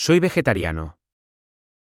Soy vegetariano.